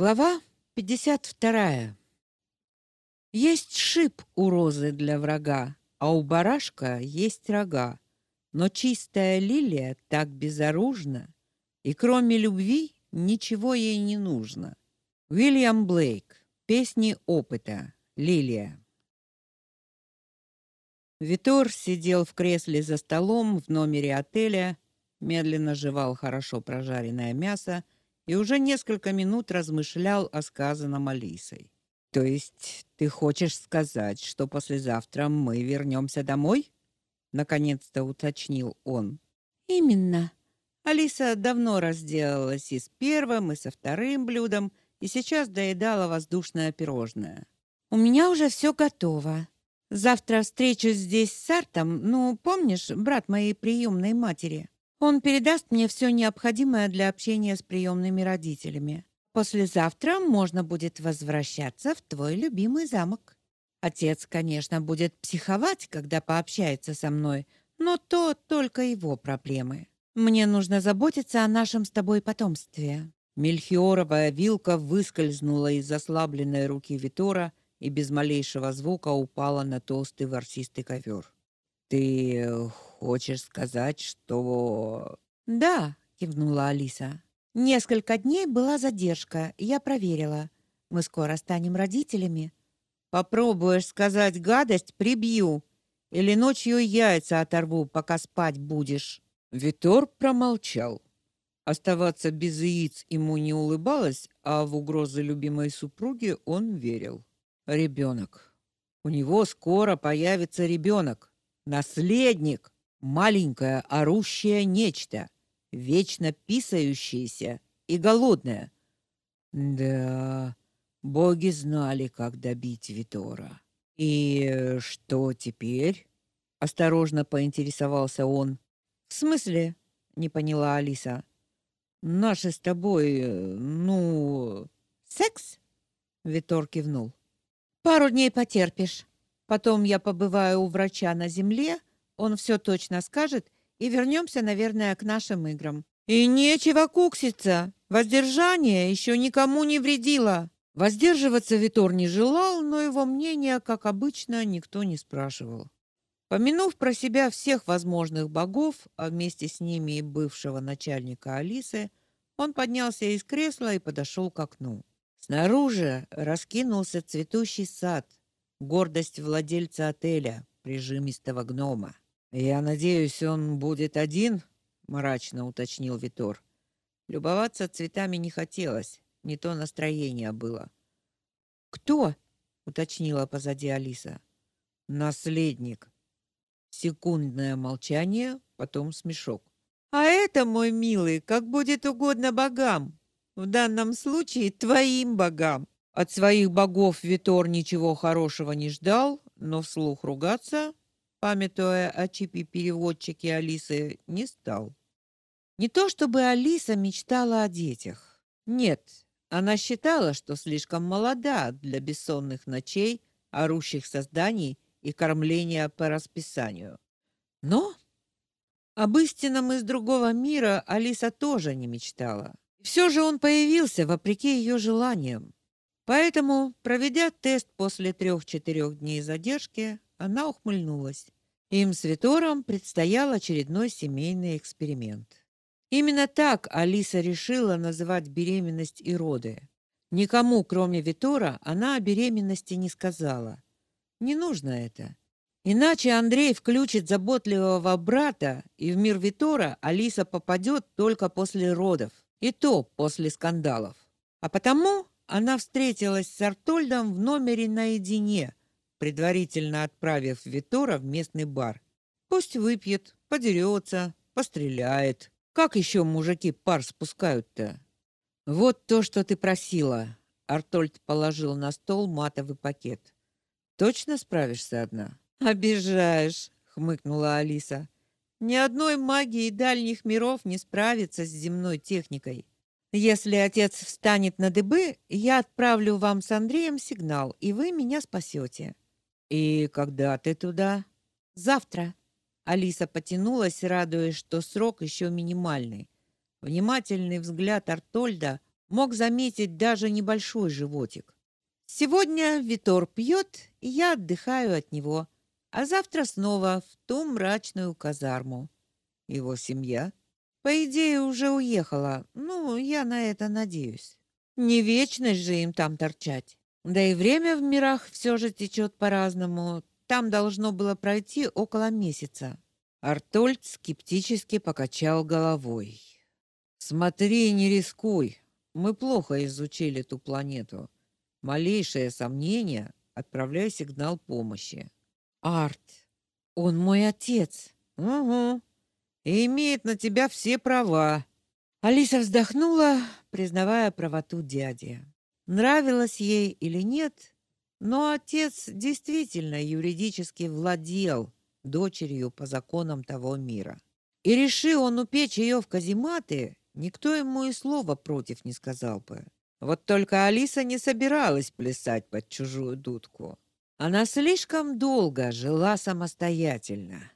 Глава 52. Есть шип у розы для врага, а у барашка есть рога. Но чистая лилия так безоружна, и кроме любви ничего ей не нужно. Уильям Блейк. Песни опыта. Лилия. Витор сидел в кресле за столом в номере отеля, медленно жевал хорошо прожаренное мясо и уже несколько минут размышлял о сказанном Алисой. То есть ты хочешь сказать, что послезавтра мы вернемся домой? наконец-то уточнил он. Именно. Алиса давно разделалась и с первым, и со вторым блюдом, и сейчас доедала воздушное пирожное. У меня уже все готово. Завтра встречусь здесь с Артом, ну, помнишь, брат моей приемной матери. Он передаст мне все необходимое для общения с приемными родителями. Послезавтра можно будет возвращаться в твой любимый замок. Отец, конечно, будет психовать, когда пообщается со мной, но то только его проблемы. Мне нужно заботиться о нашем с тобой потомстве. Мельхиоровая вилка выскользнула из ослабленной руки Витора и без малейшего звука упала на толстый ворсистый ковер. Ты хочешь сказать, что Да, кивнула Алиса. Несколько дней была задержка, я проверила. Мы скоро станем родителями. Попробуешь сказать гадость, прибью. Или ночью яйца оторву, пока спать будешь. Витор промолчал. Оставаться без яиц ему не улыбалось, а в угрозы любимой супруги он верил. Ребенок. У него скоро появится ребенок. Наследник, маленькое орущее нечто, вечно писающееся и голодное. Да, боги знали, как добить Витора. И что теперь? осторожно поинтересовался он. В смысле? не поняла Алиса. Наши с тобой, ну, секс? Витор кивнул. Пару дней потерпишь. Потом я побываю у врача на земле, он все точно скажет, и вернемся, наверное, к нашим играм. И нечего кукситься. Воздержание еще никому не вредило. Воздерживаться Витор не желал, но его мнение, как обычно, никто не спрашивал. Помянув про себя всех возможных богов, а вместе с ними и бывшего начальника Алисы, он поднялся из кресла и подошел к окну. Снаружи раскинулся цветущий сад, гордость владельца отеля, прижимистого гнома. Я надеюсь, он будет один, мрачно уточнил Витор. Любоваться цветами не хотелось, не то настроение было. Кто? уточнила позади Алиса. Наследник. Секундное молчание, потом смешок. А это, мой милый, как будет угодно богам. В данном случае твоим богам. От своих богов Витор ничего хорошего не ждал, но вслух ругаться, памятуя о чипе переводчике Алисы, не стал. Не то чтобы Алиса мечтала о детях. Нет, она считала, что слишком молода для бессонных ночей, орущих созданий и кормления по расписанию. Но об истинном из другого мира Алиса тоже не мечтала. Все же он появился вопреки ее желаниям. Поэтому, проведя тест после трех-четырех дней задержки, она ухмыльнулась. Им с Витором предстоял очередной семейный эксперимент. Именно так Алиса решила называть беременность и роды. Никому, кроме Витора, она о беременности не сказала. Не нужно это. Иначе Андрей включит заботливого брата, и в мир Витора Алиса попадет только после родов, и то после скандалов. А потому она встретилась с Артольдом в номере наедине, предварительно отправив Витора в местный бар. Пусть выпьет, подерется, постреляет. Как еще мужики пар спускают-то? Вот то, что ты просила. Артольд положил на стол матовый пакет. Точно справишься одна? Обижаешь, хмыкнула Алиса. Ни одной магии дальних миров не справится с земной техникой. Если отец встанет на дыбы, я отправлю вам с Андреем сигнал, и вы меня спасете. И когда ты туда? Завтра. Алиса потянулась, радуясь, что срок еще минимальный. Внимательный взгляд Артольда мог заметить даже небольшой животик. Сегодня Витор пьет, и я отдыхаю от него, а завтра снова в ту мрачную казарму. Его семья, по идее, уже уехала. Ну, я на это надеюсь. Не вечность же им там торчать. Да и время в мирах все же течет по-разному. Там должно было пройти около месяца. Артольд скептически покачал головой. Смотри, не рискуй. Мы плохо изучили ту планету. Малейшее сомнение, отправляй сигнал помощи. Арт, он мой отец. Угу. И имеет на тебя все права. Алиса вздохнула, признавая правоту дяди. Нравилось ей или нет, но отец действительно юридически владел дочерью по законам того мира. И решил он упечь ее в казематы, никто ему и слова против не сказал бы. Вот только Алиса не собиралась плясать под чужую дудку. Она слишком долго жила самостоятельно.